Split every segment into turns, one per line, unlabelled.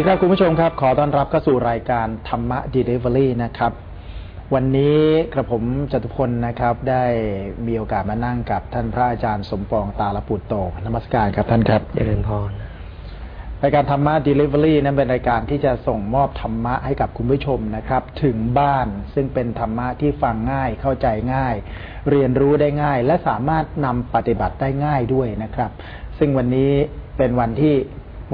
สวัสดีครับคุณผู้ชมครับ ขอต้อนรับเข้าสู่รายการธรรมะดีเดเวอรี่นะครับ วันนี้กระผมจตุพลนะครับ ได้มีโอกาสมานั่งกับท่านพระอาจารย์สมปองตาลปุตโตนมัสการครับท่านครับ
เจริญพร
รายการธรรมะ Delivery นั้นเป็นรายการที่จะส่งมอบธรรมะให้กับคุณผู้ชมนะครับ ถึงบ้านซึ่งเป็นธรรมะที่ฟังง่ายเข้าใจง่าย เรียนรู้ได้ง่าย และสามารถนำปฏิบัติได้ง่ายด้วยนะครับ ซึ่งวันนี้เป็นวันที่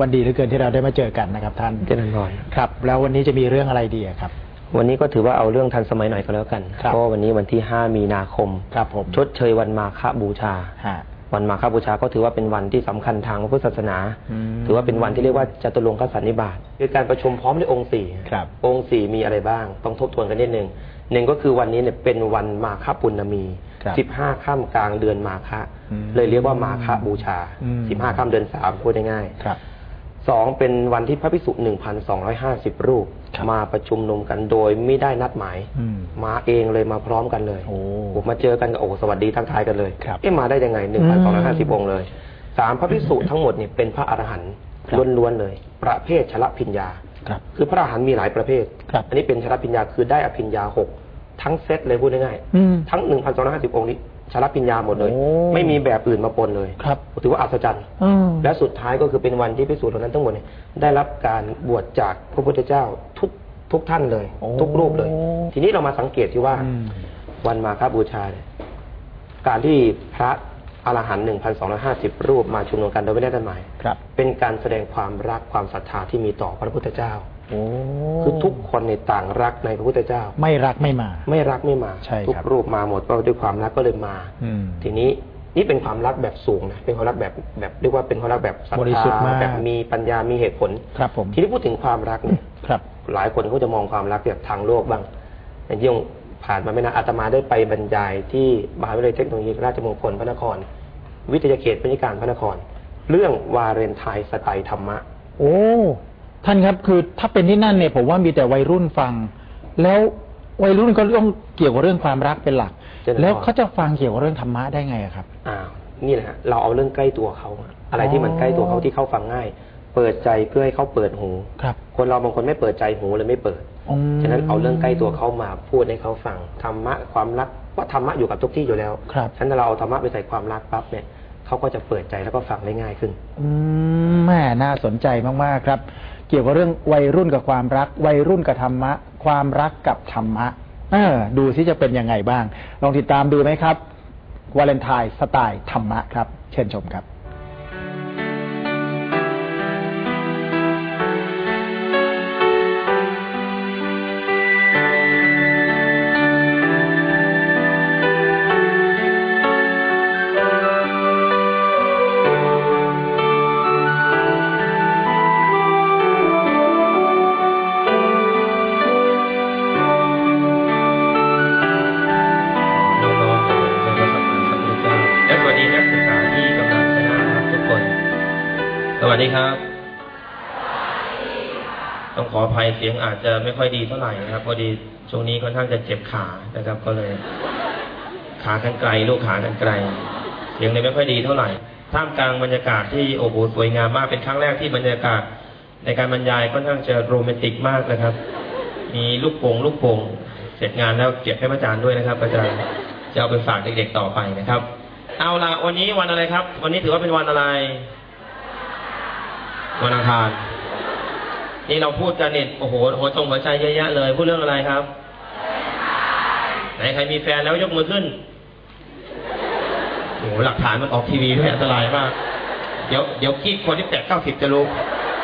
วันดีเหลือเกินที่เราได้มาเจอกันนะครับท่าน
เจริญพร
ครับ แล้ววันนี้จะมีเรื่องอะไรดีอะครับ
วันนี้ก็ถือว่าเอาเรื่องทันสมัยหน่อยก็แล้วกัน
ครับ
เพราะวันนี้วันที่ 5 มีนาคม
ครับผม
ชดเชยวันมาฆบูชา
ฮะ
วันมาฆบูชาก็ถือว่าเป็นวันที่สำคัญทางพระพุทธศาสนา
อืม
ถือว่าเป็นวันที่เรียกว่าจตุรงคสันนิบาตคือการประชุมพร้อมด้วยองค์สี่
ครับ
องค์สี่มีอะไรบ้าง ต้องทบทวนกันนิดนึงหนึ่งก็คือวันนี้เนี่ยเป็นวันมาฆปุณณมี
ครับ
สิบห้าค่ำกลางเดือนมาฆะ
อืม
เลยเรียกว่ามาฆบูชา
อืม
สิบห้าค่ำเดือนสามพูดง่ายๆ
ครับ
สองเป็นวันที่พระภิกษุหนึ่งพันสองร้อยห้าสิบรูป
ครับ
มาประชุมนุมกันโดยไม่ได้นัดหมาย
อืม
มาเองเลยมาพร้อมกันเลย
โอ้
ผมมาเจอกันกับโอ้สวัสดีทักทายกันเลย
ครับ
เอ๊ะมาได้ยังไงหนึ่งพันสองร้อยห้าสิบองค์เลยสามพระภิกษุทั้งหมดเนี่ยเป็นพระอรหันต์
ครับ
ล้วนๆเลย ประเภทชละพิญญา
ครับ
คือพระอรหันต์มีหลายประเภท
ครับ
อันนี้เป็นชละพิญญาคือได้อภิญญาหกทั้งเซตเลยพูดง่าย
อืม
ๆทั้งหนึ่งพันสองร้อยห้าสิบองค์นี้ ชละพิญญาหมดเลย
โอ้
ไม่มีแบบอื่นมาปนเลย
ครับ
ถือว่าอัศจรรย์
อืม
และสุดท้ายก็คือเป็นวันที่พิสูจน์เหล่านั้นทั้งหมดเนี่ยได้รับการบวชจากพระพุทธเจ้าทุกทุกท่านเลย
โอ้
ทุกรูปเลย ทีนี้เรามาสังเกตที่ว่า
อืม
วันมาฆบูชาเนี่ยการที่พระอรหันต์หนึ่งพันสองร้อยห้าสิบรูปมาชุมนุมกันโดยไม่ได้นัดหมาย
ครับ
เป็นการแสดงความรักความศรัทธาที่มีต่อพระพุทธเจ้า
โอ้
คือทุกคนในต่างรักในพระพุทธเจ้า
ไม่รักไม่มา
ไม่รักไม่มา
ใช่ครับ
ทุกรูปมาหมดก็ด้วยความรักก็เลยมา
อืม
ทีนี้นี่เป็นความรักแบบสูงนะเป็นความรักแบบแบบเรียกว่าเป็นความรักแบบศรัท
บริสุทธิ์
ธามา
ก
แบบมีปัญญามีเหตุผล
ครับผม
ทีนี้พูดถึงความรักเนี่ย
ครับ
หลายคนเขาจะมองความรักแบบทางโลกบ้างอย่างที่ผ่านมาไม่นานอาตมาได้ไปบรรยายที่มหาวิทยาลัยเทคโนโลยีราชมงคลพระนคร วิทยาเขตพนิการพระนคร เรื่องวาเรนไทน์สไตล์ธรรมะ
โอ้ ท่านครับคือถ้าเป็นที่นั่นเนี่ยผมว่ามีแต่วัยรุ่นฟัง แล้ววัยรุ่นก็ต้องเกี่ยวกับเรื่องความรักเป็นหลัก
เจริญพร
แล้วเขาจะฟังเกี่ยวกับเรื่องธรรมะได้ไงอะครับ
อ้าวนี่แหละฮะเราเอาเรื่องใกล้ตัวเขาอะอะไรที่มันใกล้ตัวเขาที่เขาฟังง่าย เปิดใจเพื่อให้เขาเปิดหู
ครับ
คนเราบางคนไม่เปิดใจหูเลยไม่เปิด
อืม
ฉะนั้นเอาเรื่องใกล้ตัวเขามาพูดให้เขาฟังธรรมะความรักว่าธรรมะอยู่กับทุกที่อยู่แล้ว
ครับ
ฉะนั้นเราเอาธรรมะไปใส่ความรักปั๊บเนี่ยเขาก็จะเปิดใจแล้วก็ฟังได้ง่ายขึ้น
อืมแม่น่าสนใจมากๆครับ เกี่ยวกับเรื่องวัยรุ่นกับความรัก วัยรุ่นกับธรรมะ ความรักกับธรรมะเออดูที่จะเป็นยังไงบ้าง ลองติดตามดูไหมครับวาเลนไทน์สไตล์ธรรมะครับ เชิญชมครับ
เสียงอาจจะไม่ค่อยดีเท่าไหร่นะครับ พอดีช่วงนี้ค่อนข้างจะเจ็บขานะครับ ก็เลย ขากันไกลลูกขากันไกล เสียงเลยไม่ค่อยดีเท่าไหร่ท่ามกลางบรรยากาศที่โอ้โหสวยงามมากเป็นครั้งแรกที่บรรยากาศ ในการบรรยายค่อนข้างจะโรแมนติกมากนะครับ มีลูกโป่งลูกโป่งเสร็จงานแล้วเก็บให้พระอาจารย์ด้วยนะครับอาจารย์จะเอาไปฝากเด็กๆต่อไปนะครับ เอาละวันนี้วันอะไรครับ วันนี้ถือว่าเป็นวันอะไร วันอังคาร นี่เราพูดกันเนี่ยโอ้โหหัวจงหัวใจเยอะแยะเลย พูดเรื่องอะไรครับไหนใครมีแฟนแล้วยกมือขึ้นโอ้โหหลักฐานมันออกทีวีด้วยอันตรายมาก เดี๋ยวเดี๋ยวกี้คนที่แตะเก้าสิบจะรู้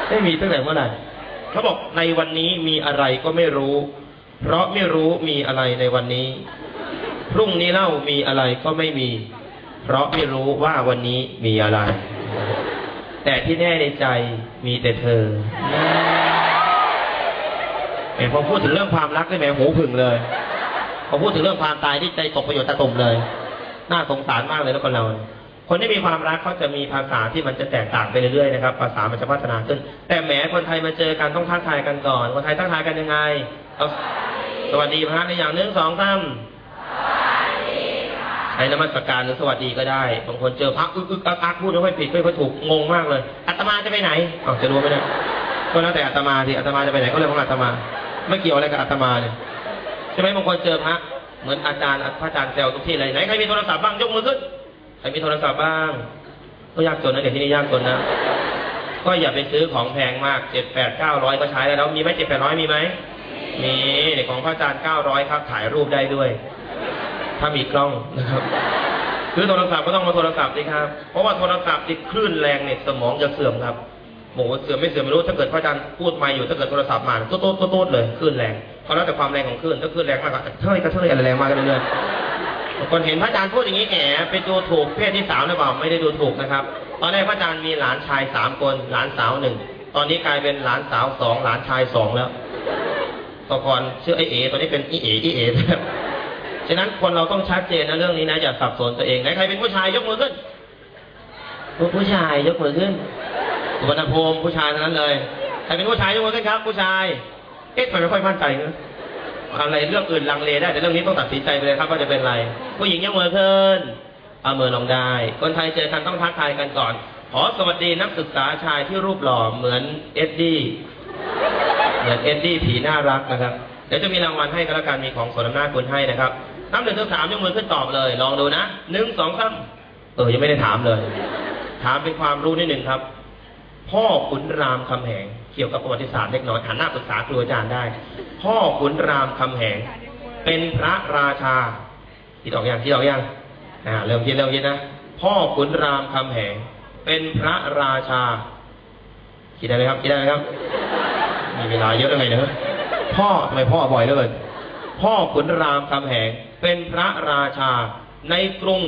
ไม่มีตั้งแต่เมื่อไหร่เขาบอกในวันนี้มีอะไรก็ไม่รู้ เพราะไม่รู้มีอะไรในวันนี้ พรุ่งนี้เล่ามีอะไรก็ไม่มี เพราะไม่รู้ว่าวันนี้มีอะไร แต่ที่แน่ในใจมีแต่เธอ เห็นพอพูดถึงเรื่องความรักได้ไหมหูผึ่งเลยพอพูดถึงเรื่องความตายที่ใจตกประโยชน์ตะตุ่มเลย น่าสงสารมากเลยแล้วคนเรา คนที่มีความรักเขาจะมีภาษาที่มันจะแตกต่างไปเรื่อยๆนะครับ ภาษามันจะพัฒนาขึ้น แต่แหมคนไทยมาเจอกันต้องทักทายกันก่อน คนไทยทักทายกันยังไงเอาสวัสดีพระในอย่างหนึ่งสองสามใช้นมัสการหรือสวัสดีก็ได้ บางคนเจอพระอึกอึกอักอักพูดไม่ค่อยผิดไม่ค่อยถูกงงมากเลยอาตมาจะไปไหนอ้าวจะรู้ไหมเนี่ย
ก็แล้วแต่อาตมาสิอาตมาจะไปไหนก็เรื่องของอาตมา ไม่เกี่ยวอะไรกับอาตมาเนี่ยใช่ไหมบางคนเจอพระเหมือนอาจารย์พระอาจารย์แซวทุกที่เลยไหนใครมีโทรศัพท์บ้างยกมือขึ้นใครมีโทรศัพท์บ้างก็ยากจนนะเดี๋ยวที่นี่ยากจนนะก็อย่าไปซื้อของแพงมากเจ็ดแปดเก้าร้อยก็ใช้แล้วมีไหมเจ็ดแปดร้อยมีไหมมีของพระอาจารย์เก้าร้อยครับถ่ายรูปได้ด้วย ถ้ามีกล้องนะครับซื้อโทรศัพท์ก็ต้องมาโทรศัพท์สิครับ เพราะว่าโทรศัพท์ติดคลื่นแรงเนี่ยสมองจะเสื่อมครับ โหเสื่อมไม่เสื่อมไม่รู้ถ้าเกิดพระอาจารย์พูดมาอยู่ถ้าเกิดโทรศัพท์มาโต๊ดโต๊ดโต๊ดเลยคลื่นแรงเขาแล้วแต่ความแรงของคลื่นถ้าคลื่นแรงมากก็เท่ยกระเทยอะไรแรงมากกันเรื่อยๆบางคนเห็นพระอาจารย์พูดอย่างนี้แหมไปดูถูกเพศที่สามหรือเปล่าไม่ได้ดูถูกนะครับ ตอนแรกพระอาจารย์มีหลานชายสามคนหลานสาวหนึ่งตอนนี้กลายเป็นหลานสาวสองหลานชายสองแล้วตก่อนชื่อไอเอตอนนี้เป็นอีเออีเอฉะนั้นคนเราต้องชัดเจนนะเรื่องนี้นะอย่าสับสนตัวเองไหนใครเป็นผู้ชายยกมือขึ้นผู้ชายยกมือขึ้น สุวรรณภูมิผู้ชายทั้งนั้นเลยใครเป็นผู้ชายยกมือขึ้นครับ ผู้ชาย เอ๊ะทำไมไม่ค่อยมั่นใจเนอะอะไรเรื่องอื่นลังเลได้แต่เรื่องนี้ต้องตัดสินใจไปเลยครับว่าจะเป็นอะไร ผู้หญิงยกมือขึ้นเอามือลงได้ คนไทยเจอกันต้องทักทายกันก่อนขอสวัสดีนักศึกษาชายที่รูปหล่อเหมือนเอ็ดดี้เหมือนเอ็ดดี้ผีน่ารักนะครับเดี๋ยวจะมีรางวัลให้ก็แล้วกันมีของสนำหน้าคุณให้นะครับนับหนึ่งถึงสามยกมือขึ้นตอบเลย ลองดูนะหนึ่งสองสามเออยังไม่ได้ถามเลย ถามเป็นความรู้นิดหนึ่งครับ พ่อขุนรามคำแหง เกี่ยวกับประวัติศาสตร์เล็กน้อยหันหน้าปรึกษาครูอาจารย์ได้ พ่อขุนรามคำแหง เป็นพระราชาคิดออกยังคิดออกยังอ่าเริ่มคิดเริ่มคิดนะพ่อขุนรามคำแหง เป็นพระราชาคิดได้ไหมครับคิดได้ไหมครับ มีเวลาเยอะยังไงเนอะพ่อทำไมพ่อบ่อยเหลือเกินพ่อขุนรามคำแหง เป็นพระราชาในกรุง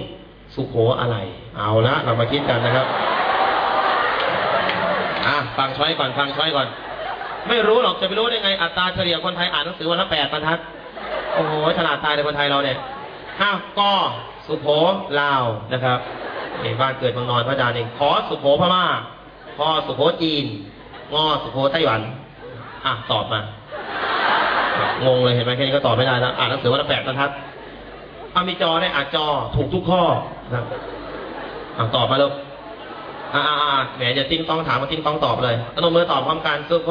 สุโขอะไร เอาละเรามาคิดกันนะครับ อะฟังช้อยก่อนฟังช้อยก่อน ไม่รู้หรอกจะไปรู้ได้ไง อัตราเฉลี่ยคนไทยอ่านหนังสือวันละแปดบรรทัด โอ้โหฉลาดตายในคนไทยเราเนี่ยอ้าวกอสุโขลาวนะครับนี่บ้านเกิดเมืองนอนพระอาจารย์เองขอสุโขพม่าพอสุโขจีนงอสุโขไต้หวันอะตอบมางงเลยเห็นไหมแค่นี้ก็ตอบไม่ได้แล้วอ่านหนังสือวันละแปดบรรทัดอามีจอได้อ่านจอถูกทุกข้อนะอะตอบมาลูก อ่าอ่าแหมจะติ้งต้องถามมาติ้งต้องตอบเลยตนมมือตอบพร้อมกันสุโข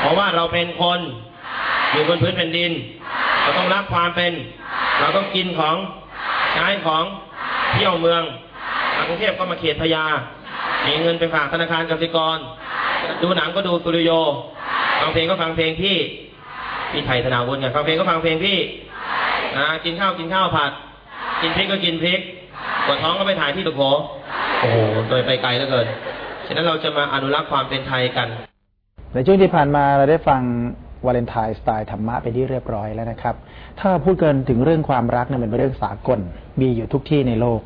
เพราะว่าเราเป็นคนอยู่บนพื้นแผ่นดิน เราต้องรักความเป็น เราต้องกินของใช้ของเที่ยวเมืองมากรุงเทพก็มาเขตพญามีเงินไปฝากธนาคารกสิกร ดูหนังก็ดูสตูดิโอฟังเพลงก็ฟังเพลงพี่ พี่ไทยธนาวุฒิไงฟังเพลงก็ฟังเพลงพี่นะกินข้าวกินข้าวผัด กินพริกก็กินพริก ปวดท้องก็ไปถ่ายที่ตุโข โอ้โหโดยไปไกลเหลือเกิน ฉะนั้นเราจะมาอนุรักษ์ความเป็นไทยกัน
ในช่วงที่ผ่านมาเราได้ฟังวาเลนไทน์สไตล์ธรรมะไปที่เรียบร้อยแล้วนะครับ ถ้าพูดเกินถึงเรื่องความรักเนี่ยมันเป็นเรื่องสากล มีอยู่ทุกที่ในโลก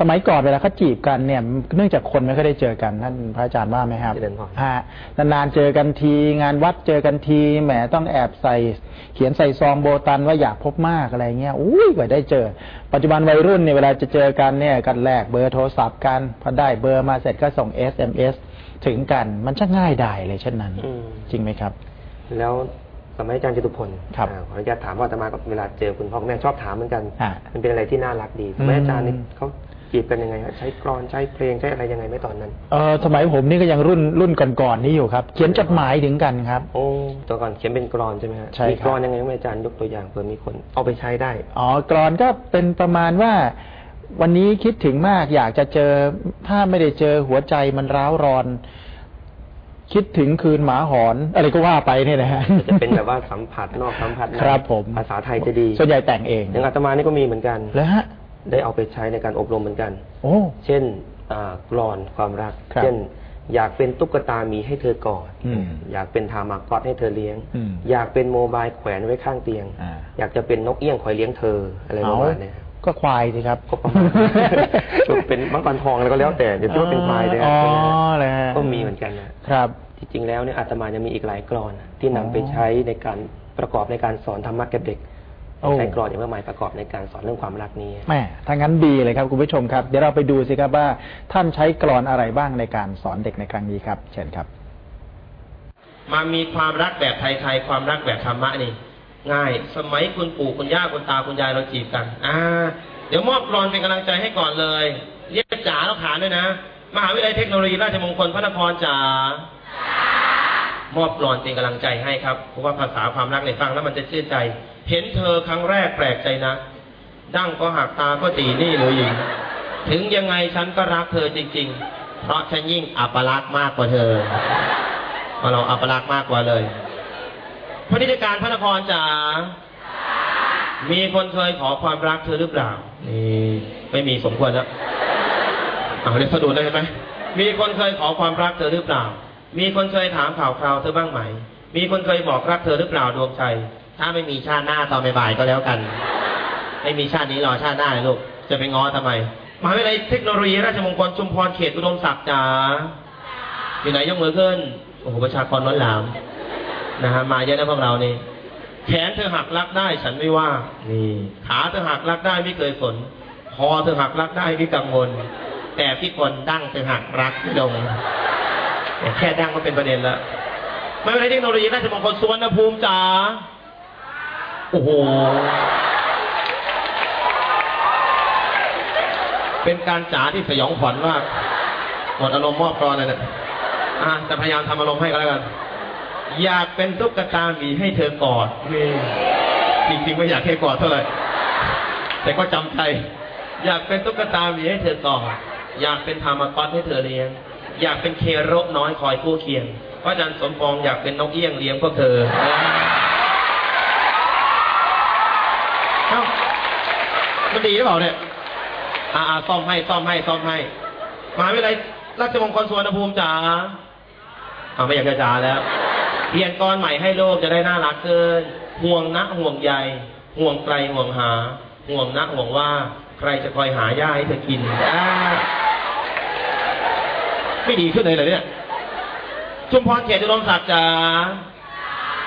สมัยก่อนเวลาเขาจีบกันเนี่ย เนื่องจากคนไม่ค่อยได้เจอกันท่านพระอาจารย์ว่าไหมครับ
เจริญพร
ฮะนานๆเจอกันที งานวัดเจอกันทีแหมต้องแอบใส่ เขียนใส่ซองโบตันว่าอยากพบมากอะไรเงี้ยอุ้ยกว่าได้เจอ ปัจจุบันวัยรุ่นเนี่ยเวลาจะเจอกันเนี่ยกันแลกเบอร์โทรศัพท์กันพอได้เบอร์มาเสร็จก็ส่ง SMS ถึงกันมันช่างง่ายดายเลยเช่นนั้น
อืม
จริงไหมครับ
แล้วสมัยอาจารย์จตุพล
ครับ
อ่าขออนุญาตถามว่าอาตมากับเวลาเจอคุณพ่อคุณแม่ชอบถามเหมือนกัน
อ่า
มันเป็นอะไรที่น่ารักดีสมัยอาจารย์นี่
อืม
เขา จีบกันยังไงฮะใช้กรอนใช้เพลงใช้อะไรยังไงไหม่ตอนนั้น
เออสมัยผมนี่ก็ยังรุ่นรุ่นก่อนๆนี้อยู่ครับ เขียนจดหมายถึงกันครับ
โอ้ตัวก่อนเขียนเป็นกรอนใช่ไหมฮะ
ใช่
มี
ครับ
กรอนยังไงไหมอาจารย์ยกตัวอย่างเผื่อมีคนเอาไปใช้ได้
อ๋อกรอนก็เป็นประมาณว่าวันนี้คิดถึงมากอยากจะเจอถ้าไม่ได้เจอหัวใจมันร้าวรอน คิดถึงคืนหมาหอน อะไรก็ว่าไปเนี่ยนะฮะ
จะเป็นแบบว่าสัมผัสนอกสัมผัสใน
ครับผม
ภาษาไทยจะดี
ส่วนใหญ่แต่งเอง
อย่างอาตมานี่ก็มีเหมือนกัน
แล้วฮะ
ได้เอาไปใช้ในการอบรมเหมือนกัน
โอ้
เช่นอ่ากรอนความรัก
ครับ
เช่น อยากเป็นตุ๊กตามีให้เธอกอด
อืม
อยากเป็นทามากอดให้เธอเลี้ยง
อืม
อยากเป็นโมบายแขวนไว้ข้างเตียง
อ่า
อยากจะเป็นนกเอี้ยงคอยเลี้ยงเธออะไรประมาณเนี้ย
ก็ควายสิครับ
ก็ประมาณเป็นมังกรทองแล้วก็แล้วแต่จะคิดว่าเป็นควายเลย
อ๋อ
นะ
เลยฮะ
ก็มีเหมือนกันนะครับ จริงๆแล้วเนี่ยอาตมายังมีอีกหลายกรอนนะที่นำไปใช้ในการประกอบในการสอนธรรมะแก่เด็ก
โอ้
ใช้กรอนอย่างมากมายประกอบในการสอนเรื่องความรักนี้
แม่ถ้างั้นดีเลยครับคุณผู้ชมครับ เดี๋ยวเราไปดูสิครับว่าท่านใช้กรอนอะไรบ้างในการสอนเด็กในครั้งนี้ครับ เชิญครับ
มามีความรักแบบไทยๆความรักแบบธรรมะนี่ ง่าย สมัยคุณปู่คุณย่าคุณตาคุณยายเราจีบกัน อ่า เดี๋ยวมอบกรอนเป็นกำลังใจให้ก่อนเลยเรียกจ๋าแล้วขานด้วยนะ มหาวิทยาลัยเทคโนโลยีราชมงคลพระนครจ๋า มอบกลอนเป็นกำลังใจให้ครับ เพราะว่าภาษาความรักในฟังแล้วมันจะชื่นใจ เห็นเธอครั้งแรกแปลกใจนะ ดั้งก็หักตาก็ตีนี่หรือหญิง ถึงยังไงฉันก็รักเธอจริง ๆ เพราะฉันยิ่งอัปลักษณ์มากกว่าเธอเพราะเราอัปลักษณ์มากกว่าเลยพระนิติการพระนครจ๋ามีคนเคยขอความรักเธอหรือเปล่า นี่ไม่มีสมควรแล้วเอาเรียกสะดุดเลยไหมมีคนเคยขอความรักเธอหรือเปล่า มีคนเคยถามข่าวคราวเธอบ้างไหม มีคนเคยบอกรักเธอหรือเปล่าดวงใจ ถ้าไม่มีชาติหน้าตอนบ่ายๆก็แล้วกัน ไม่มีชาตินี้รอชาติหน้าเลยลูก จะไปง้อทำไม มหาวิทยาลัยเทคโนโลยีราชมงคลชุมพรเขตอุดมศักดิ์จ๋า อยู่ไหนยกมือขึ้น โอ้โหประชากรล้นหลามนะฮะมาเยอะนะพวกเรานี่ แขนเธอหักรักได้ฉันไม่ว่า นี่ ขาเธอหักรักได้ไม่เคยสน คอเธอหักรักได้ไม่กังวล แต่พี่คนดั้งเธอหักรักไม่ลง แค่ดั้งก็เป็นประเด็นแล้วไม่เป็นไรเทคโนโลยีราชมงคลสวรรณภูมิจ๋าโอ้โห เป็นการจ๋าที่สยองขวัญมาก หมดอารมณ์มอบกรอนเลยเนี่ยอะแต่พยายามทำอารมณ์ให้ก็แล้วกัน อยากเป็นตุ๊กตาหมีให้เธอกอดนี่จริงๆไม่อยากให้กอดเท่าไหร่ แต่ก็จำใจ อยากเป็นตุ๊กตาหมีให้เธอกอด อยากเป็นธรรมกรให้เธอเลี้ยง อยากเป็นเคโรกน้อยคอยคู่เคียงพระอาจารย์สมปองอยากเป็นนกเอี้ยงเลี้ยงพวกเธอเอ้ามันดีหรือเปล่าเนี่ยอ่าอ่าซ่อมให้ซ่อมให้ซ่อมให้มหาวิทยาลัยราชมงคลสุวรรณภูมิจ๋าเอาไม่อยากจะจ๋าแล้วเปลี่ยนกรใหม่ให้โลกจะได้น่ารักขึ้นห่วงนะห่วงใยห่วงไกลห่วงหา ห่วงนะห่วงว่า ใครจะคอยหาหญ้าให้เธอกินอ่า ไม่ดีขึ้นเลยเหรอเนี่ยชุมพรเขตอุดมศักดิ์จ๋า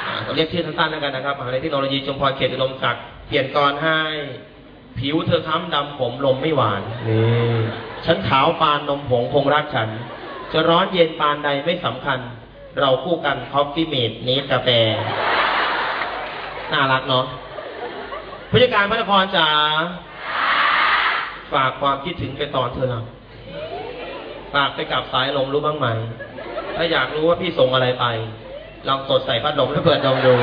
อ่าเรียกชื่อสั้นๆแล้วกันนะครับมหาวิทยาลัยเทคโนโลยีชุมพรเขตอุดมศักดิ์เปลี่ยนกรให้ ผิวเธอค้ำดำผมลมไม่หวานนี่ฉันขาวปานนมผงคงรักฉัน จะร้อนเย็นปานใดไม่สำคัญ เราคู่กันคอฟฟี่เมดนี้กาแฟน่ารักเนาะผู้จัดการพระนครจ๋าฝากความคิดถึงไปตอนเธอหลับ ฝากไปกับสายลมรู้บ้างไหม ถ้าอยากรู้ว่าพี่ส่งอะไรไป ลองกดใส่พัดลมแล้วเปิดดมดู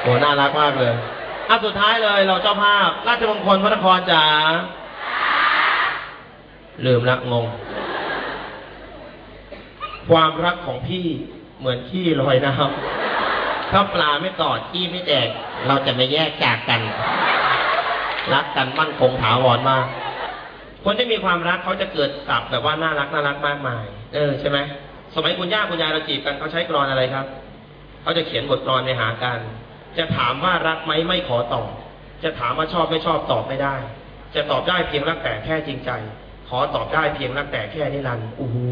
โหน่ารักมากเลยอะสุดท้ายเลยเราเจ้าภาพ ราชมงคลพระนครจ๋าลืมละงง ความรักของพี่เหมือนขี้ลอยน้ำถ้าปลาไม่กอดขี้ไม่แตกเราจะไม่แยกจากกัน รักกันมั่นคงถาวรมาก คนที่มีความรักเขาจะเกิดสับแบบว่าน่ารักน่ารักมากมาย เออใช่ไหมสมัยคุณย่าคุณยายเราจีบกันเขาใช้กรอนอะไรครับเขาจะเขียนบทกลอนในหากัน จะถามว่ารักไหมไม่ขอตอบ จะถามว่าชอบไม่ชอบตอบไม่ได้ จะตอบได้เพียงรักแต่แค่จริงใจ ขอตอบได้เพียงรักแต่แค่นิรันดร์อู้หู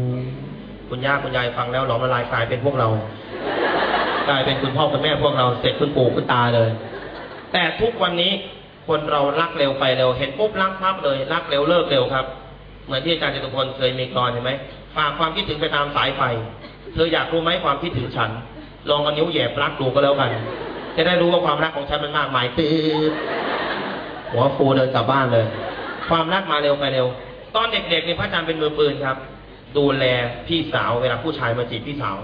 คุณย่าคุณยายฟังแล้วหลอมละลายกลายเป็นพวกเรากลายเป็นคุณพ่อคุณแม่พวกเราเสร็จคุณปู่คุณตาเลย แต่ทุกวันนี้ คนเรารักเร็วไปเร็ว เห็นปุ๊บรักพับเลยรักเร็วเลิกเร็วครับ เหมือนที่อาจารย์จตุพลเคยมีกรอนเห็นไหมฝากความคิดถึงไปตามสายไฟ เธออยากรู้ไหมความคิดถึงฉัน ลองเอานิ้วแหย่ปลั๊กดูก็แล้วกัน จะได้รู้ว่าความรักของฉันมันมากมายตื้อหัวฟูเดินกลับบ้านเลย ความรักมาเร็วไปเร็ว ตอนเด็กๆเนี่ยพระอาจารย์เป็นมือปืนครับ ดูแลพี่สาวเวลาผู้ชายมาจีบพี่สาว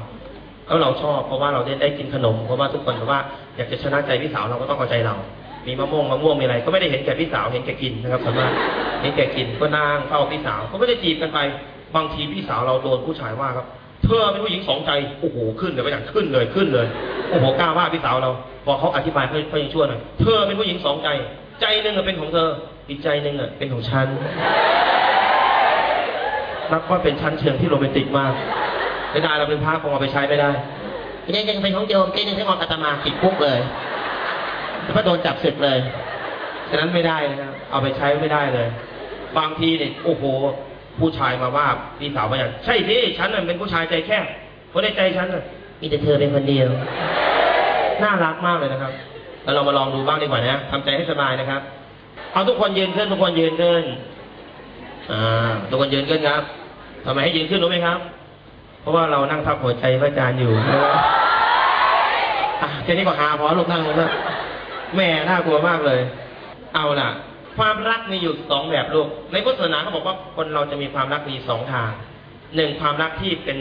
แล้วเราชอบเพราะว่าเราได้ได้กินขนมเพราะว่าทุกคนบอกว่า อยากจะชนะใจพี่สาวเราก็ต้องเอาใจเรา มีมะม่วงมะม่วงมีอะไร ก็ไม่ได้เห็นแก่พี่สาวเห็นแก่กินนะครับสามารถเห็นแก่กินก็นั่งเฝ้าพี่สาว ก็ไม่ได้จีบกันไปบางทีพี่สาวเราโดนผู้ชายว่าครับ เธอเป็นผู้หญิงสองใจโอ้โหขึ้นเลยไปอย่างขึ้นเลยขึ้นเลยโอ้โหกล้าว่าพี่สาวเราพอเขาอธิบายเขาเขายังชั่วหน่อยเธอเป็นผู้หญิงสองใจ ใจหนึ่งอะเป็นของเธอ อีกใจหนึ่งอะเป็นของฉันนับว่าเป็นชั้นเชิงที่โรแมนติกมากไม่ได้เราเป็นพระคงเอาไปใช้ไม่ได้อีกใจหนึ่งเป็นของโยมใจหนึ่งเป็นของอาตมาติดคุกเลย แล้วก็โดนจับศึกเลย ฉะนั้นไม่ได้นะครับ เอาไปใช้ไม่ได้เลย บางทีเนี่ยโอ้โห ผู้ชายมาว่าพี่สาวมาอย่างใช่พี่ฉันน่ะเป็นผู้ชายใจแคบเพราะในใจฉันน่ะมีแต่เธอเป็นคนเดียว น่ารักมากเลยนะครับแล้วเรามาลองดูบ้างดีกว่านะทำใจให้สบายนะครับ เอาทุกคนยืนขึ้นทุกคนยืนขึ้น อ่า ทุกคนยืนขึ้นครับทำไมให้ยืนขึ้นรู้ไหมครับ เพราะว่าเรานั่งทับหัวใจพระอาจารย์อยู่อะแค่นี้ก็หาพอลูกนั่งลงแล้ว แม่น่ากลัวมากเลย เอาล่ะ ความรักมีอยู่สองแบบลูก ในพุทธศาสนาเขาบอกว่าคนเราจะมีความรักมีสองทางหนึ่งความรักที่เป็น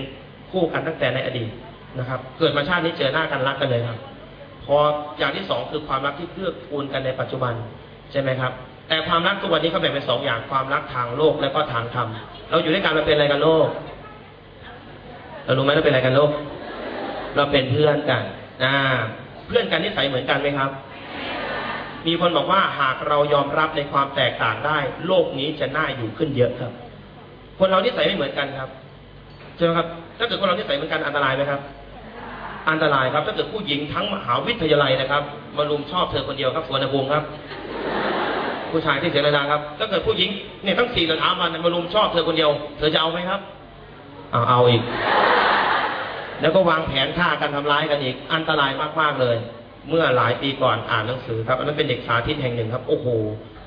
คู่กันตั้งแต่ในอดีตนะครับ เกิดมาชาตินี้เจอหน้ากันรักกันเลยครับ พออย่างที่สองคือความรักที่เพื่อกูลกันในปัจจุบันใช่ไหมครับ แต่ความรักทุกวันนี้เขาแบ่งเป็นสองอย่างความรักทางโลกและก็ทางธรรมเราอยู่ด้วยกันเราเป็นอะไรกันโลกเรารู้ไหมเราเป็นอะไรกันโลก เราเป็นเพื่อนกัน อ่า เพื่อนกันนิสัยเหมือนกันไหมครับ มีคนบอกว่าหากเรายอมรับในความแตกต่างได้ โลกนี้จะน่าอยู่ขึ้นเยอะครับ คนเรานิสัยไม่เหมือนกันครับใช่ไหมครับ ถ้าเกิดคนเรานิสัยเหมือนกันอันตรายไหมครับ อันตรายครับถ้าเกิดผู้หญิงทั้งมหาวิทยาลัยนะครับ มารุมชอบเธอคนเดียวครับสวนภูมิครับ ผู้ชายที่เสียเวลาครับถ้าเกิดผู้หญิงเนี่ยตั้งสี่สถาบันมารุมชอบเธอคนเดียว เธอจะเอาไหมครับเอาเอาอีก แล้วก็วางแผนฆ่ากันทำร้ายกันอีก อันตรายมากๆเลย เมื่อหลายปีก่อนอ่านหนังสือครับอันนั้นเป็นเด็กสาธิตแห่งหนึ่งครับโอ้โห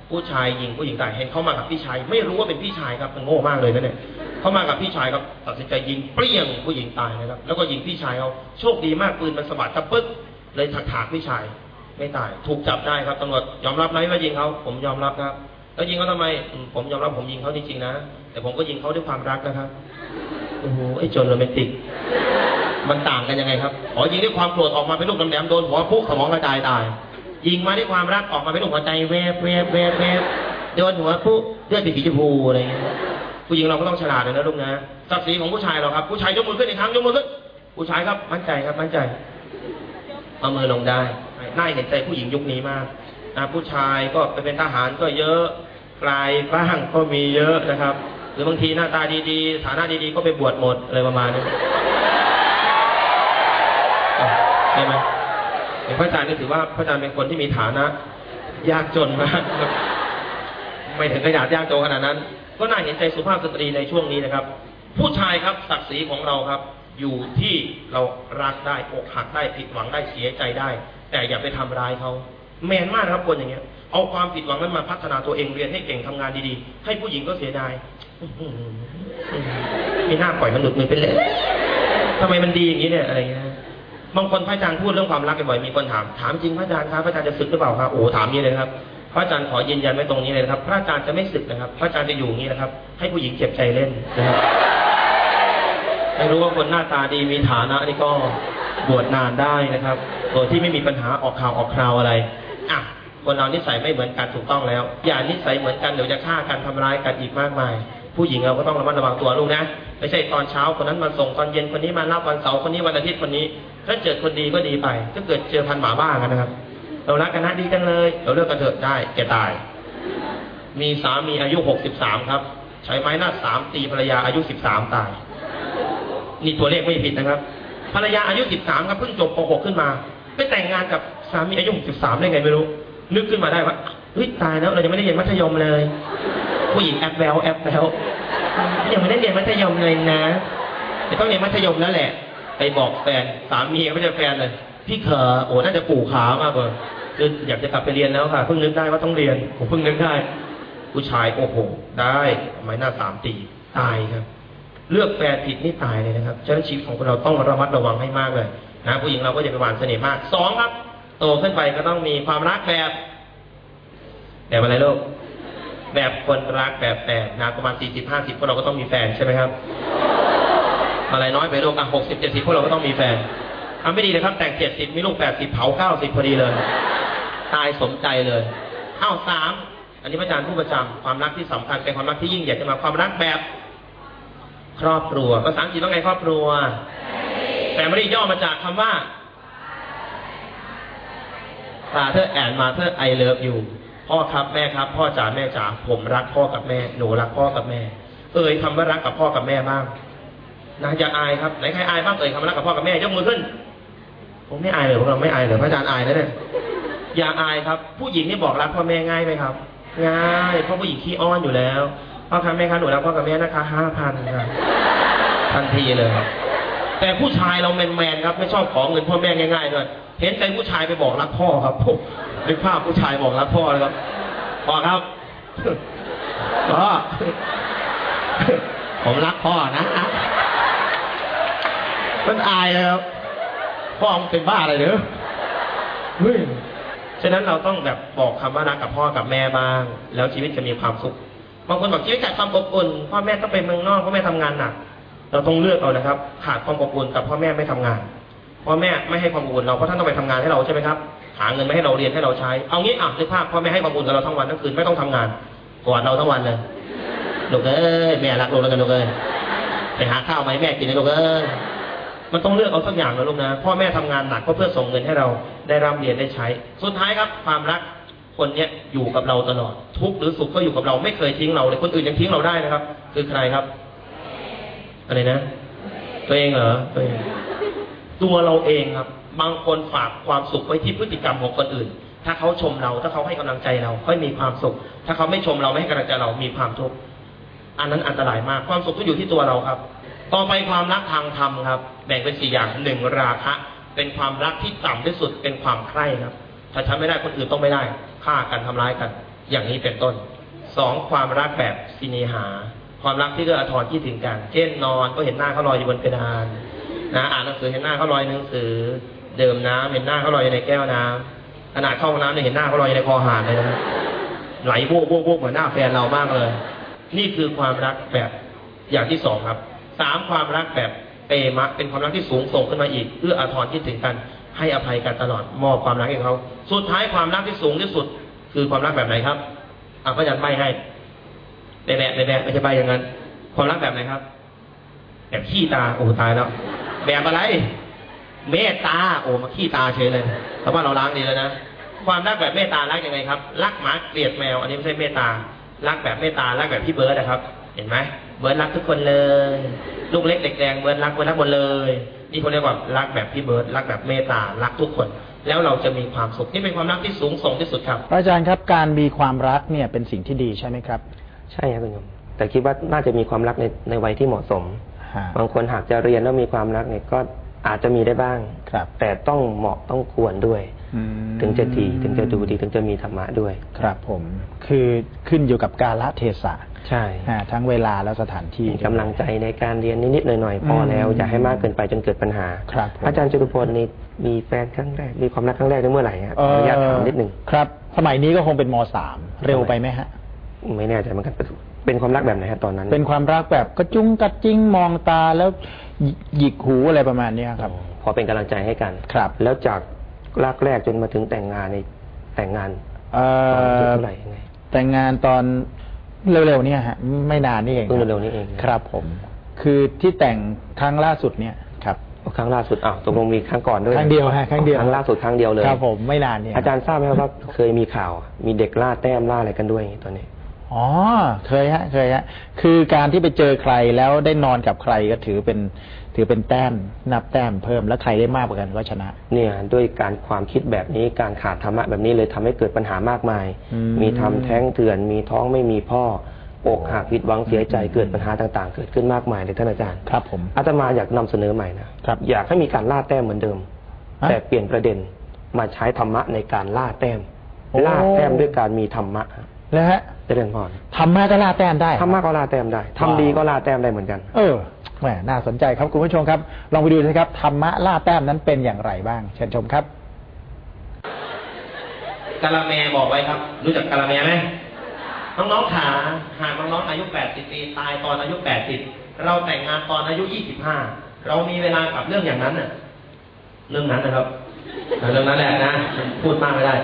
ผู้ชายยิงผู้หญิงตายเห็นเขามากับพี่ชาย ไม่รู้ว่าเป็นพี่ชายครับมันโง่มากเลยนะเนี่ยเขามากับพี่ชายครับตัดสินใจยิงเปรี้ยงผู้หญิงตายนะครับ แล้วก็ยิงพี่ชายเขาโชคดีมากปืนมันสะบัดตะปึ๊กเลยถักถากพี่ชาย ไม่ตาย ถูกจับได้ครับตำรวจยอมรับไหมว่ายิงเขาผมยอมรับครับ แล้วยิงเขาทำไม ผมยอมรับผมยิงเขาจริงๆนะแต่ผมก็ยิงเขาด้วยความรักนะครับโอ้โหไอ้จนโรแมนติก มันต่างกันยังไงครับอ๋อยิงด้วยความโกรธออกมาเป็นลูกน้ำแหลมโดนหัวปุ๊บสมองกระจายตาย ยิงมาด้วยความรักออกมาเป็นลูกหัวใจแวบแวบแวบแวบโดนหัวปุ๊บเลือดเป็นสีชมพูอะไรเงี้ยผู้หญิงเราก็ต้องฉลาดนะลูกนะศักดิ์ศรีของผู้ชายเราครับ ผู้ชายยกมือขึ้นอีกครั้งยกมือขึ้นผู้ชายครับมั่นใจครับมั่นใจเอามือลงได้น่าเห็นใจผู้หญิงยุคนี้มากนะผู้ชายก็ไปเป็นทหารก็เยอะกลายบ้างก็มีเยอะนะครับ หรือบางทีหน้าตาดีๆ ฐานะดีๆ ก็ไปบวชหมดอะไรประมาณนี้ ใช่ไหมเห็นพระอาจารย์นี่ถือว่าพระอาจารย์เป็นคนที่มีฐานะ ยากจนมากไม่ถึงขนาดยากจนขนาดนั้น ก็น่าเห็นใจสุภาพสตรีในช่วงนี้นะครับ ผู้ชายครับศักดิ์ศรีของเราครับ อยู่ที่เรารักได้อกหักได้ผิดหวังได้เสียใจได้ แต่อย่าไปทำร้ายเขาแมนมากนะครับคนอย่างเงี้ย เอาความผิดหวังนั้นมาพัฒนาตัวเองเรียนให้เก่งทำงานดีๆ ให้ผู้หญิงก็เสียดายอื้อหือไม่น่าปล่อยมันหลุดมือไปเลยทำไมมันดีอย่างนี้เนี่ยอะไรเงี้ย บางคนพระอาจารย์พูดเรื่องความรักบ่อยมีคนถามถามจริงพระอาจารย์ครับพระอาจารย์จะศึกหรือเปล่าครับโอ้ถามนี้เลยครับพระอาจารย์ขอยืนยันไว้ตรงนี้เลยนะครับ พระอาจารย์จะไม่ศึกนะครับ พระอาจารย์จะอยู่อย่างนี้นะครับ ให้ผู้หญิงเจ็บใจเล่นนะครับไม่รู้ว่าคนหน้าตาดีมีฐานะนี่ก็บวชนานได้นะครับโดยที่ไม่มีปัญหาออกข่าวออกคราวอะไรอะคนเรานิสัยไม่เหมือนกันถูกต้องแล้ว อย่านิสัยเหมือนกันเดี๋ยวจะฆ่ากันทำร้ายกันอีกมากมาย ผู้หญิงเราก็ต้องระมัดระวังตัวลูกนะ ไม่ใช่ตอนเช้าคนนั้นมาส่งตอนเย็นคนนี้มารับวันเสาร์คนนี้วันอาทิตย์คนนี้ ถ้าเจอคนดีก็ดีไป ถ้าเกิดเจอพันหมาบ้ากันนะครับ เรารักกันนะดีจังเลย เราเลิกกันเถอะได้แกตาย มีสามีอายุหกสิบสามครับ ใช้ไม้หน้าสามตีภรรยาอายุสิบสามตาย นี่ตัวเลขไม่ผิดนะครับ ภรรยาอายุ13ครับเพิ่งจบป .6 ขึ้นมา ไปแต่งงานกับสามีอายุ63ได้ไงไม่รู้ นึกขึ้นมาได้ว่าเฮ้ยตายแล้วเรายังไม่ได้เรียนมัธยมเลย ผู้หญิงแอปแววแอปแววยังไม่ได้เรียนมัธยมเลยนะจะต้องเรียนมัธยมแล้วแหละ ไปบอกแฟนสามีไม่ใช่แฟนเลย พี่เขอโอ้น่าจะปู่ขามากเลยคืออยากจะกลับไปเรียนแล้วค่ะเพิ่งนึกได้ว่าต้องเรียนผมเพิ่งนึกได้ ผู้ชายโอ้โหได้ไม้หน้าสามตีตายครับ เลือกแฟนผิดนี่ตายเลยนะครับฉะนั้นชีวิตของเราต้องระมัดระวังให้มากเลยนะผู้หญิงเราก็อย่าไปหวานเสน่ห์มากสองครับ โตขึ้นไปก็ต้องมีความรักแบบแบบอะไรลูก แบบคนรักแบบแฟนนะประมาณสี่สิบห้าสิบพวกเราก็ต้องมีแฟนใช่ไหมครับ อะไรน้อยไปลูกอะหกสิบเจ็ดสิบพวกเราก็ต้องมีแฟนทำไม่ดีนะครับแต่งเจ็ดสิบมีลูกแปดสิบเผาเก้าสิบพอดีเลย ตายสมใจเลยอ้าวสามอันนี้พระอาจารย์ผู้ประจำความรักที่สำคัญเป็นความรักที่ยิ่งใหญ่จะมาความรักแบบ ครอบครัวภาษาอังกฤษว่าไงครอบครัวแต่ไม่ได้ย่อมาจากคำว่า Father and Mother I love you พ่อครับแม่ครับ พ่อจ๋าแม่จ๋าผมรักพ่อกับแม่ หนูรักพ่อกับแม่ เอ่ยคำว่ารักกับพ่อกับแม่บ้างนะอย่าอายครับไหนใครอายบ้างเอ่ยคำว่ารักกับพ่อกับแม่ยกมือขึ้น ผมไม่อายเลยพวกเราไม่อายเลยพระอาจารย์อายนะเนี่ยอย่าอายครับ ผู้หญิงนี่บอกรักพ่อแม่ง่ายไหมครับ ง่ายเพราะผู้หญิงขี้อ้อนอยู่แล้วพ่อครับแม่ครับหนูรักพ่อกับแม่นะคะห้าพันครับทันทีเลยครับแต่ผู้ชายเราแมนๆครับ ไม่ชอบขอเงินพ่อแม่ง่ายๆด้วยเห็นใจผู้ชายไปบอกรักพ่อครับ นึกภาพผู้ชายบอกรักพ่อเลยครับพ่อครับพ่อผมรักพ่อนะมันอายเลยครับพ่อมันเป็นบ้าอะไรเด้อเฮ้ยฉะนั้นเราต้องแบบบอกคำว่ารักกับพ่อกับแม่บ้าง แล้วชีวิตจะมีความสุขบางคนบอกชีวิตขาดความอบอุ่นพ่อแม่ต้องไปเมืองนอกพ่อแม่ทำงานหนักเเราต้องเลือกเอานะครับ ขาดความอบอุ่นกับพ่อแม่ไม่ทำงานพ่อแม่ไม่ให้ความอบอุ่นเราเพราะท่านต้องไปทำงานให้เราใช่ไหมครับ หาเงินมาให้เราเรียนให้เราใช้ เอางี้อะนึกภาพพ่อแม่ให้ความอบอุ่นกับเราทั้งวันทั้งคืนไม่ต้องทำงานกอดเราทั้งวันเลยลูกเอ้ยแม่รักลูกแล้วกันลูกเอ้ยไปหาข้าวมาให้แม่กินนะลูกเอ้ยมันต้องเลือกเอาสักอย่างนะลูกนะพ่อแม่ทำงานหนักก็เพื่อส่งเงินให้เราได้ร่ำเรียนได้ใช้ สุดท้ายครับ ความรักคนเนี้ยอยู่กับเราตลอด ทุกข์หรือสุขก็อยู่กับเราไม่เคยทิ้งเราเลยคนอื่นยังทิ้งเราได้นะครับ คือใครครับ อะไรนะ ตัวเองเหรอตัวเองตัวเราเองครับ บางคนฝากความสุขไว้ที่พฤติกรรมของคนอื่น ถ้าเขาชมเรา ถ้าเขาให้กำลังใจเราค่อยมีความสุข ถ้าเขาไม่ชมเราไม่ให้กำลังใจเรามีความทุกข์อันนั้นอันตรายมากความสุขก็อยู่ที่ตัวเราครับ ต่อไปความรักทางธรรมครับ แบ่งเป็นสี่อย่างหนึ่งราคะ เป็นความรักที่ต่ำที่สุดเป็นความใคร่ครับ ถ้าฉันไม่ได้คนอื่นต้องไม่ได้ฆ่ากันทำร้ายกัน อย่างนี้เป็นต้นสองความรักแบบสิเนหา ความรักที่เอื้ออาทรคิดถึงกัน เช่นนอนก็เห็นหน้าเขาลอยอยู่บนเพดานนะอ่านหนังสือเห็นหน้าเขาลอยหนังสือ ดื่มน้ำเห็นหน้าเขาลอยอยู่ในแก้วน้ำขณะเข้าห้องน้ำเนี่ยเห็นหน้าเขาลอยอยู่ในคอหานเลยนะไหลโวกโวกโวกเหมือนหน้าแฟนเรามากเลย นี่คือความรักแบบอย่างที่สองครับสามความรักแบบเปมะเป็นความรักที่สูงส่งขึ้นมาอีกเอื้ออาทรคิดถึงกันให้อภัยกันตลอดมอบความรักให้เขา สุดท้ายความรักที่สูงที่สุด คือความรักแบบไหนครับอะพระอาจารย์ใบให้แบะแบะแบะไม่ใช่ใบอย่างนั้น ความรักแบบไหนครับ แบบขี้ตาโอ้ตายแล้ว แบบอะไร เมตตาโอ้มาขี้ตาเฉยเลยแต่ว่าเราล้างดีแล้วนะความรักแบบเมตตารักยังไงครับ รักหมาเกลียดแมว อันนี้ไม่ใช่เมตตา รักแบบเมตตารักแบบพี่เบิร์ดนะครับ เห็นไหมเบิร์ดรักทุกคนเลย ลูกเล็กเด็กแดงเบิร์ดรักเบิร์ดรักหมดเลย นี่เขาเรียกว่ารักแบบพี่เบิร์ดรักแบบเมตตารักทุกคน แล้วเราจะมีความสุขนี่เป็นความรักที่สูงส่งที่สุดครับ
พระอาจารย์ครับการมีความรักเนี่ยเป็นสิ่งที่ดีใช่ไหมครับ
ใช่ครับคุณโยมแต่คิดว่าน่าจะมีความรักในในวัยที่เหมาะสม
ฮะ
บางคนหากจะเรียนแล้วมีความรักเนี่ยก็ อาจจะมีได้บ้าง
ครับ
แต่ต้องเหมาะต้องควรด้วย
อืม
ถึงจะดีถึงจะดูดีถึงจะมีธรรมะด้วย
ครับผมคือขึ้นอยู่กับกาลเทศะ
ใช่
ฮะทั้งเวลาและสถานที่
มีกำลังใจในการเรียนนิดๆหน่อยๆพอแล้ว
อืม
อย่าให้มากเกินไปจนเกิดปัญหา
ครับผม
อาจารย์จตุพลนี่มีแฟนครั้งแรกมีความรักครั้งแรกได้เมื่อไหร่ครับขออนุญาตถามนิดหนึ่ง
ครับ สมัยนี้ก็คงเป็นมสามเร็วไปไหมฮะ
ไม่แน่ใจเหมือนกัน เป็นความรักแบบไหนครับตอนนั้น
เป็นความรักแบบกระจุงกระจิ้งมองตาแล้วหยิกหูอะไรประมาณเนี้ยครับ
พอเป็นกำลังใจให้กัน
ครับ
แล้วจากรักแรกจนมาถึงแต่งงานในแต่งงาน
เอ่
ตอนอายุ
อ
เท่าไหร่ยังไง
แต่งงานตอนเร็วๆเนี่ยฮะไม่นานนี่เอง
เพิ่งเร็วๆนี้เองนะ
ครับผม คือที่แต่งครั้งล่าสุดเนี่ยครับ
ครั้งล่าสุดอ้าวตกลงมีครั้งก่อนด้วย
ครั้งเดียวฮะครั้งเดียว
ครั้งล่าสุดครั้งเดียวเลย
ครับผมไม่นานเนี่ย
อาจารย์ทราบไหมครับว่าเคยมีข่าว มีเด็กล่าแต้มล่าอะไรกันด้วยอย่างนี้ตอนนี้
อ๋อ เคยฮะ เคยฮะ คือการที่ไปเจอใครแล้วได้นอนกับใครก็ถือเป็นถือเป็นแต้มนับแต้มเพิ่มแล้วใครได้มากกว่ากันก็ชนะ
เนี่ยด้วยการความคิดแบบนี้การขาดธรรมะแบบนี้เลยทำให้เกิดปัญหามากมาย
อืม
มีทำแท้งเถื่อนมีท้องไม่มีพ่ออกหักผิดหวังเสียใจเกิดปัญหาต่างๆ เกิดขึ้นมากมายเลยท่านอาจารย์
ครับผม
อาตมาอยากนำเสนอใหม่นะครับอยากให้มีการล่าแต้มเหมือนเดิม
ฮะ
แต่เปลี่ยนประเด็นมาใช้ธรรมะในการล่าแต้ม
โอ้
ล่าแต้มด้วยการมีธรรมะ
แล้วฮะ
เจริญพร
ทำมาก็ล่าแต้มได้
ธรรมะก็ล่าแต้มได้ทำดีก็ล่าแต้มได้เหมือนกัน
เออแหมน่าสนใจครับคุณผู้ชมครับ ลองไปดูนะครับธรรมะล่าแต้มนั้นเป็นอย่างไรบ้าง เชิญชมครับ
กะละแมบอกไว้ครับ รู้จักกะละแมไหมน้องๆขาหากน้องๆอายุ 80 ปีตายตอนอายุ 80 เราแต่งงานตอนอายุ 25 เรามีเวลากับเรื่องอย่างนั้นน่ะ เรื่องนั้นนะครับ เรื่องนั้นแหละนะ พูดมากไม่ได้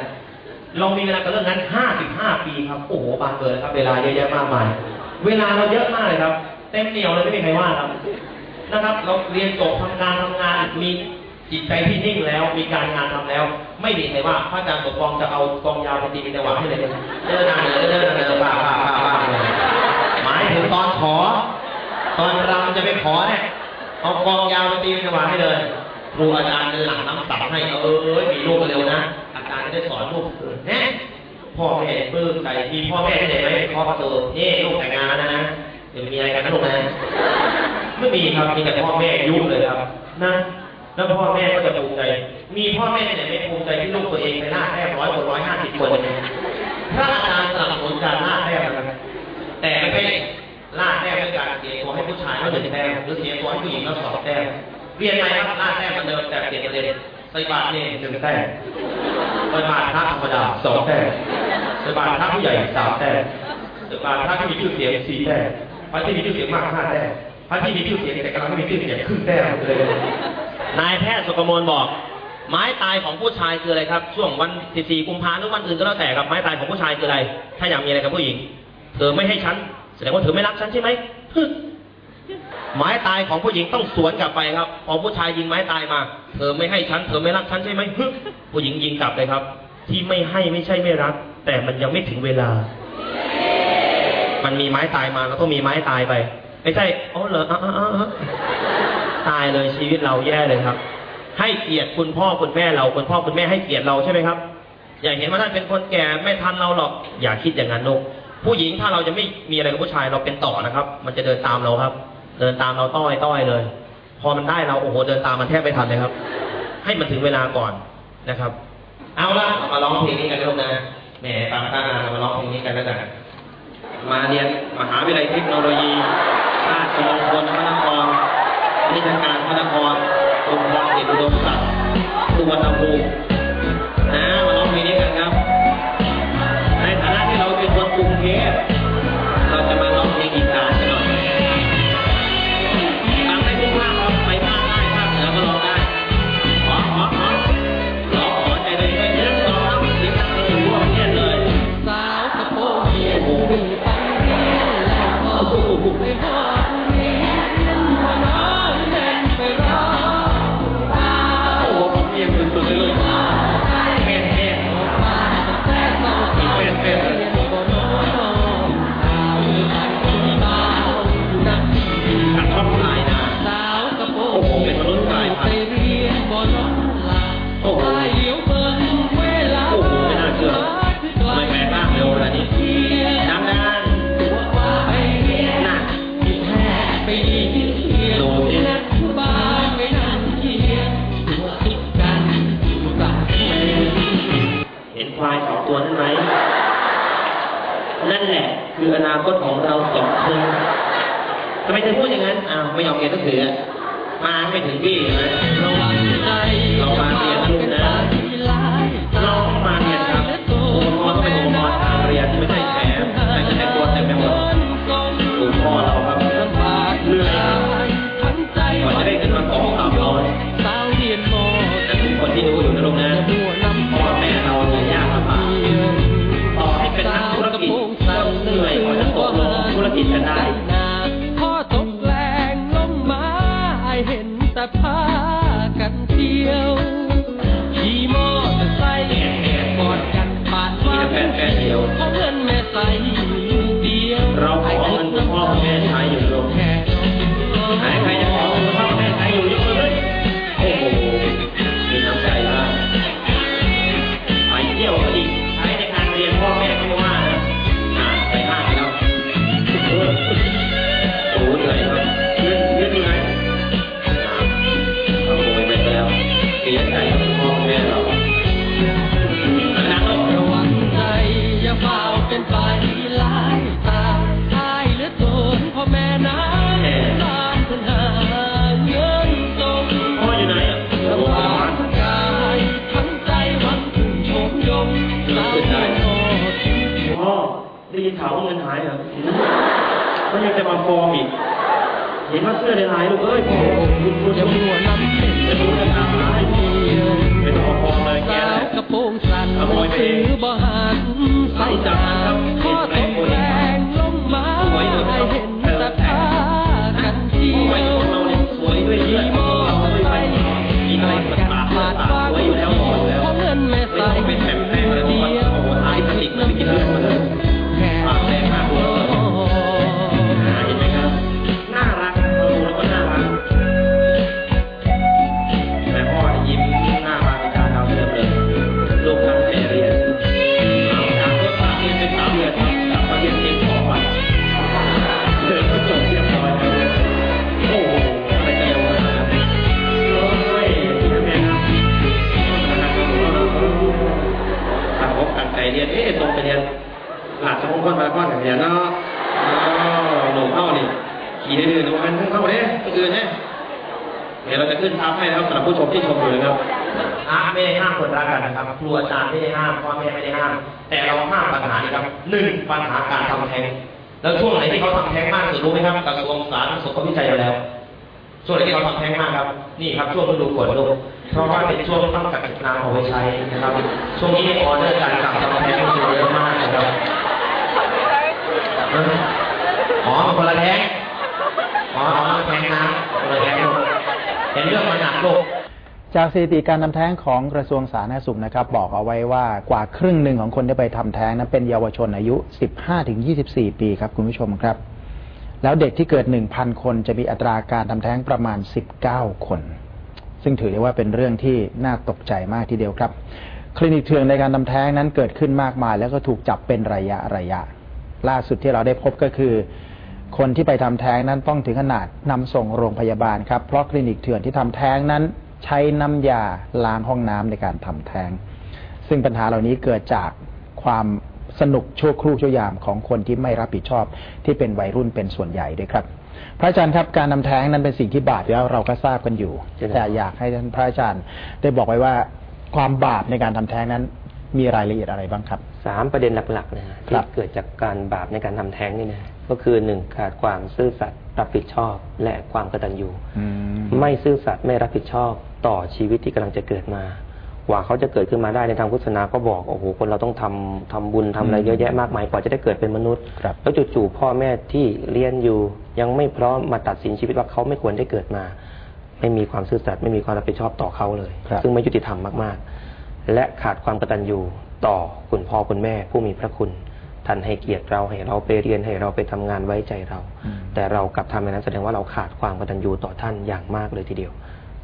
เรามีเวลากับเรื่องนั้น 55 ปีครับ โอ้โหบานเกินครับ เวลาเยอะแยะมากมาย เวลาเราเยอะมากเลยครับ เต็มเหนียวเลยไม่มีใครว่าครับ นะครับ เราเรียนจบทำงานทำงาน มีจิตใจที่นิ่งแล้ว มีการงานทำแล้ว ไม่มีใครว่าพระอาจารย์ปกครองจะเอากองยาวไปตีเป็นจังหวะให้เลยเดินหน้าเดินเดินเดินป่าป่าป่าป่าหมายถึงตอนขอ ตอนรำจะไปขอเนี่ย เอากองยาวไปตีเป็นจังหวะให้เลย ครูอาจารย์หลั่งน้ำสับให้เออมีลูกเร็วนะ อาจารย์จะได้สอนลูกเนี่ยพ่อแม่ปลื้มใจมีพ่อแม่ที่ไหนไหมพ่อประตูนี่ลูกแต่งงานแล้วนะเดี๋ยวมีอะไรกันนะลูกนะไม่มีครับมีแต่พ่อแม่ยุ่งเลยครับนะแล้วพ่อแม่ก็จะภูมิใจ มีพ่อแม่ที่ไหนไม่ภูมิใจที่ลูกตัวเองไปล่าแต้ร้อยคนร้อยห้าสิบคนเนี่ยพระอาจารย์สนับสนุนการล่าแต้มนะครับแต่ไม่ใช่ล่าแต้มด้วยการเสียตัวให้ผู้ชายแล้วหนึ่งแต้มหรือเสียตัวให้ผู้หญิงแล้วสองแต้ม เปลี่ยนไหมครับล่าแต้มเหมือนเดิมแต่เปลี่ยนประเด็นใส่บาตรเนี่ยหนึ่งแต้มใส่บาตรพระธรรมดาสองแต้มใส่บาตรพระผู้ใหญ่สามแต้มใส่บาตรพระที่มีชื่อเสียงสี่แต้มพระที่มีชื่อเสียงมากห้าแต้มพทั้งที่มีชื่อเสียงแต่กำลังไม่มีชื่อเสียงขึ้นแต้มเลยนายแพทย์สุกมลบอก ไม้ตายของผู้ชายคืออะไรครับ ช่วงวัน14กุมภาพันธ์หรือวันอื่นก็แล้วแต่ครับไม้ตายของผู้ชายคืออะไร ถ้าอยากมีอะไรกับผู้หญิง เธอไม่ให้ฉันแสดงว่าเธอไม่รักฉันใช่ไหมฮึ ไม้ตายของผู้หญิงต้องสวนกลับไปครับ พอผู้ชายยิงไม้ตายมา เธอไม่ให้ฉัน เธอไม่รักฉันใช่ไหมผู้หญิงยิงกลับเลยครับ ที่ไม่ให้ไม่ใช่ไม่รัก แต่มันยังไม่ถึงเวลา มันมีไม้ตายมาแล้วก็มีไม้ตายไป ไม่ใช่อ๋อเหรออะอะอะอะตายเลยชีวิตเราแย่เลยครับ ให้เกียรติคุณพ่อคุณแม่เราคุณพ่อคุณแม่ให้เกียรติเราใช่ไหมครับ อย่าเห็นว่าท่านเป็นคนแก่ไม่ทันเราหรอก อย่าคิดอย่างนั้นลูกผู้หญิงถ้าเราจะไม่มีอะไรกับผู้ชายเราเป็นต่อนะครับ มันจะเดินตามเราครับ เดินตามเราต้อยต้อยเลย พอมันได้เราโอ้โหเดินตามมันแทบไม่ทันเลยครับ ให้มันถึงเวลาก่อนนะครับ เอาละมาร้องเพลงนี้กันลูกนะแหมตามตั้งนามาร้องเพลงนี้กันแล้วกันมาเรียนมหาวิทยาลัยเทคโนโลยีราชมงคลพระนครนิทการพระนครองค์กรเอกอุดมศักดิ์สุวรรณภูมิายสอง
ตัวนั่นไห
มนั่น
แห
ละ คืออนาคตของเราสองคนทำไมเธอพูดอย่างนั้นอ้าวไม่ยอมเรียนหนังสือมาไม่ถึงที่ใช่ไห
ระวังใจ
เรามาเรียน ครูอาจาร
ย์
ไม่ได้
ห้ามพ่
อแม่ไม่ได้ห้าม แต่
เราห้ามปั
ญหานี้ครับหนึ่งปัญหาการทำแท้งแล้วช่วงไหนที่เขาทำแท้งมากสุดรู้ไหมครับกระทรวงสาธารณสุขเขาวิจัยมาแล้วช่วงไหนที่เขาทำแท้งมากครับ นี่ครับช่วงฤดูฝนลูกเพราะว่าเป็นช่วงต้องกักเก็บน้ำเอาไว้ใช้นะครับ ช่วงนี้ออเดอร์การสั่งทำแท้งมันเยอะมากนะครับอ๋อมันคนละแท้งอ๋อมันแท้งน้ำคนละแท้งลูกเห็นเรื่องมันหนักลูก
จากสถิติการทำแท้งของกระทรวงสาธารณสุขนะครับ บอกเอาไว้ว่ากว่าครึ่งหนึ่งของคนที่ไปทำแท้งนั้นเป็นเยาวชนอายุ 15-24 ปีครับคุณผู้ชมครับ แล้วเด็กที่เกิด 1,000 คนจะมีอัตราการทำแท้งประมาณ 19 คน ซึ่งถือได้ว่าเป็นเรื่องที่น่าตกใจมากทีเดียวครับ คลินิกเถื่อนในการทำแท้งนั้นเกิดขึ้นมากมาย แล้วก็ถูกจับเป็นระยะระยะ ล่าสุดที่เราได้พบก็คือคนที่ไปทำแท้งนั้นต้องถึงขนาดนำส่งโรงพยาบาลครับเพราะคลินิกเถื่อนที่ทำแท้งนั้น ใช้น้ำยาล้างห้องน้ำในการทำแท้ง ซึ่งปัญหาเหล่านี้เกิดจากความสนุกชั่วครู่ชั่วยามของคนที่ไม่รับผิดชอบที่เป็นวัยรุ่นเป็นส่วนใหญ่ด้วยครับ พระอาจารย์ครับการนำแท้งนั้นเป็นสิ่งที่บาปแล้วเราก็ทราบกันอยู่
ใช่ครับ
แต่อยากให้ท่านพระอาจารย์ได้บอกไว้ว่าความบาปในการทำแท้งนั้นมีรายละเอียดอะไรบ้างครับ
สามประเด็นหลักๆนะฮะ
ค
ที่
รับ
เกิดจากการบาปในการทำแท้งนี่นะก็คือหนึ่งขาดความซื่อสัตย์รับผิดชอบและความกตัญญู
อืม
ไม่ซื่อสัตย์ไม่รับผิดชอบ ต่อชีวิตที่กำลังจะเกิดมา กว่าเขาจะเกิดขึ้นมาได้ในทางพุทธศาสนาก็บอกโอ้โหคนเราต้องทำทำบุญทำอะไร
อืม
เยอะแยะมากมายกว่าจะได้เกิดเป็นมนุษย์
ครับ
แล้วจู่ๆพ่อแม่ที่เรียนอยู่ ยังไม่พร้อมมาตัดสินชีวิตว่าเขาไม่ควรได้เกิดมา ไม่มีความซื่อสัตย์ไม่มีความรับผิดชอบต่อเขาเลย
ครับ
ซึ่งไม่ยุติธรรมมากๆ และขาดความกตัญญูต่อคุณพ่อคุณแม่ผู้มีพระคุณท่านให้เกียรติเราให้เราไปเรียนให้เราไปทำงานไว้ใจเรา
อืม
แต่เรากลับทำอย่างนั้นแสดงว่าเราขาดความกตัญญูต่อท่านอย่างมากเลยทีเดียว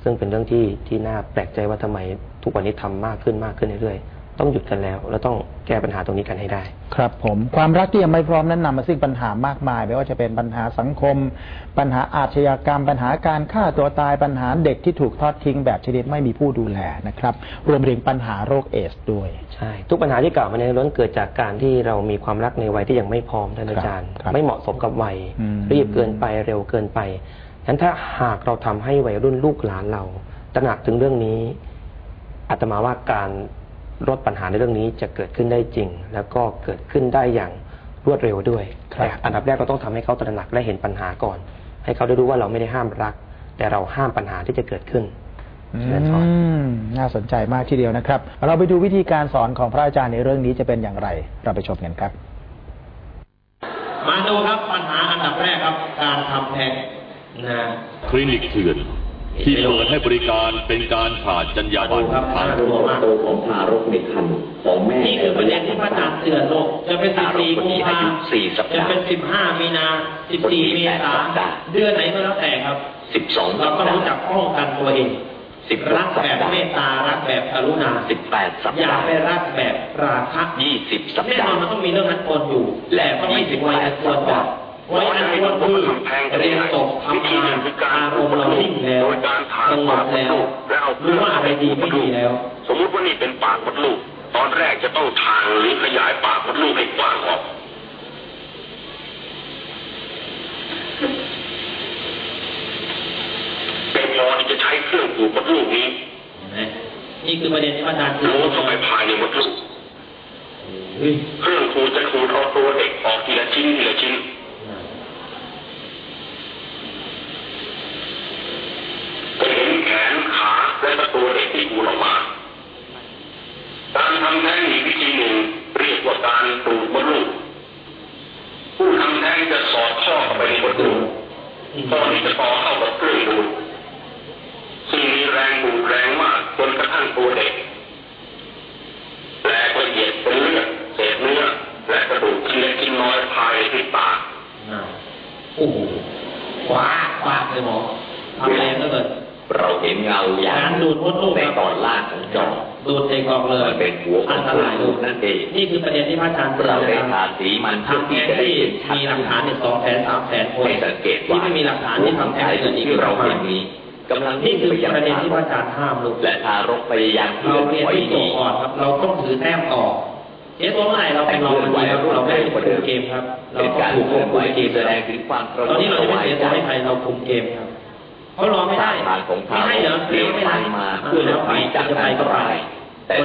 ซึ่งเป็นเรื่องที่ที่น่าแปลกใจว่าทำไมทุกวันนี้ทำมากขึ้นมากขึ้นเรื่อยๆต้องหยุดกันแล้ว แล้วต้องแก้ปัญหาตรงนี้กันให้ได้
ครับ ผมความรักที่ยังไม่พร้อมนั้นนำมาซึ่งปัญหามากมายไม่ว่าจะเป็นปัญหาสังคม ปัญหาอาชญากรรม ปัญหาการฆ่าตัวตายปัญหาเด็กที่ถูกทอดทิ้งแบบชนิดไม่มีผู้ดูแลนะครับ รวมถึงปัญหาโรคเอดส์ด้วย
ใช่ทุกปัญหาที่กล่าวมาในล้วนเกิดจากการที่เรามีความรักในวัยที่ยังไม่พร้อมท่านอาจารย์
ครับ
ไม่เหมาะสมกับวัย
อืม
รีบเกินไปเร็วเกินไป ฉะนั้นถ้าหากเราทำให้วัยรุ่นลูกหลานเรา ตระหนักถึงเรื่องนี้อาตมาว่าการลดปัญหาในเรื่องนี้จะเกิดขึ้นได้จริง แล้วก็เกิดขึ้นได้อย่างรวดเร็วด้วย
ครับ
แต่อันดับแรกเราต้องทำให้เขาตระหนักและเห็นปัญหาก่อน ให้เขาได้รู้ว่าเราไม่ได้ห้ามรัก แต่เราห้ามปัญหาที่จะเกิดขึ้น
อื
เจริญพร
มน่าสนใจมากทีเดียวนะครับ เราไปดูวิธีการสอนของพระอาจารย์ในเรื่องนี้จะเป็นอย่างไร เราไปชมกันครับ
มาดูครับปัญหาอันดับแรกครับ การทำแท้ง นะ
คลินิกเถื่อนที่เปิดให้บริการเป็นการขาดจรรยาบรรณ
ครับ
ทาง
น่ากลัวมาก
ตัวของทารกในครรภ์ของแม่
นี่คือประเด็นที่พระอาจารย์เตือนโลกจะเป็น14กุมภา
สี่สัป
จะ
ดาห์
เป็น15มีนา14เมษาเดือนไหนก็แล้วแต่ครับ
สิบสอง
เราก็รู้จักป้องกันตัวเอง
สิบ
รักแบบเมตตารักแบบกรุณา
สิบแปดสัป
อย่า
ดาห์
ไปรักแบบราคะ
ยี่สิบสัป
แน่น
ดา
อน
ห์
มันต้องมีเรื่องนั้นปนอยู่แต่ก็ไม่ถึงวัยอันควรบอ กวัยอันควรคือเรียนจบทำงานอารมณ์เรานิ่งแล้วสงบแล้วรู้ว่าอะไรดีไม่ดีแล้ว
สมมุติว่านี่เป็นปากมดลูก ตอนแรกจะต้องทางหรือขยายปากมดลูกให้กว้างออกเป็นพอที่จะใช้เครื่องปลูกมดลูกนี้
เห็นไหมนี่คือประเด็นที่พระอาจารย์เตือน
รู้เข้าไปภายในมดลูก
เฮ้ย
เครื่องขูดจะขูดเอาตัวเด็กออกทีละชิ้นทีละชิ้น ที่ขูดออกมาการทำแท้งอีกวิธีหนึ่งเรียกว่าการปลูกมดลูกผู้ทำแท้งจะสอดข้อเข้าไปในมดลูกข้อนี้จะต่อเข้ากับเครื่องดูดซึ่งมีแรงดูดแรงมากจนกระทั่งตัวเด็กแหลกละเอียดเป็นเลือดเศษเนื้อและกระดูกชิ้นเล็กชิ้นน้อยภายในที่ปาก
อ่าโอ้โหคว้าคว้าเลยหมอทำแรงก็เกิด
เราเห็นเงาอย่าง
การดูดมดลูก
ใน
ครับ
ตอนล่างของจอ
ดูดเองออกเลย
มันเป็นหัวข
อั
อง
นตรายลูก
นั่นเอง
นี่คือประเด็นที่พระอาจารย์เตือน
เรา
นะ
ได้
ค
ทา
รับ
สีมันเพื่อ
ทำแท้
ที่
ง
จะได้
ที่
เห็นชัด
มีหลักฐานในสองแสนสามแสนคน
ให้สังเกตว่า
ที่ไม่มีหลักฐานที่ทำแท้งเกิดอีก
ที่เรา
มาก
เห็นนี้กำลัง
นี่คือ
ไปยัง
ประเด็นที่พระ
ทาร
อาจารย์ห้ามลูก
และทารกพยายามเคลื่
เรา
อน
เรียน
ไหว
ที่
ห
โต
นี
ก่อนครับ เราต้องถือแต้มต่อเอ๊ะตัวเมื่อไหร่เราเป็นรองมันดีครับเราไม่ได้คุมเกมครับ เรา
เป็น
ต้อ
การ
งถูก
เคลื่
คว
อบนไห
คุ
ว
มเก
ที่
ม
แสดงถึงความกระ
ตอนนี้เราจะไม่
ห
เสียตัวให้ใครเราคุมเกมครับ เขารอไม่ได้
ทางของ
ไม่
ทาร
ให้เหรอก
เลี้ยว
ไม่
ไป
ได้
มา
อ่า
เพื่อหล
แล้ว
บ
ไป
หนีจาก
จะไป
อันต
ก็ไป
รายแต่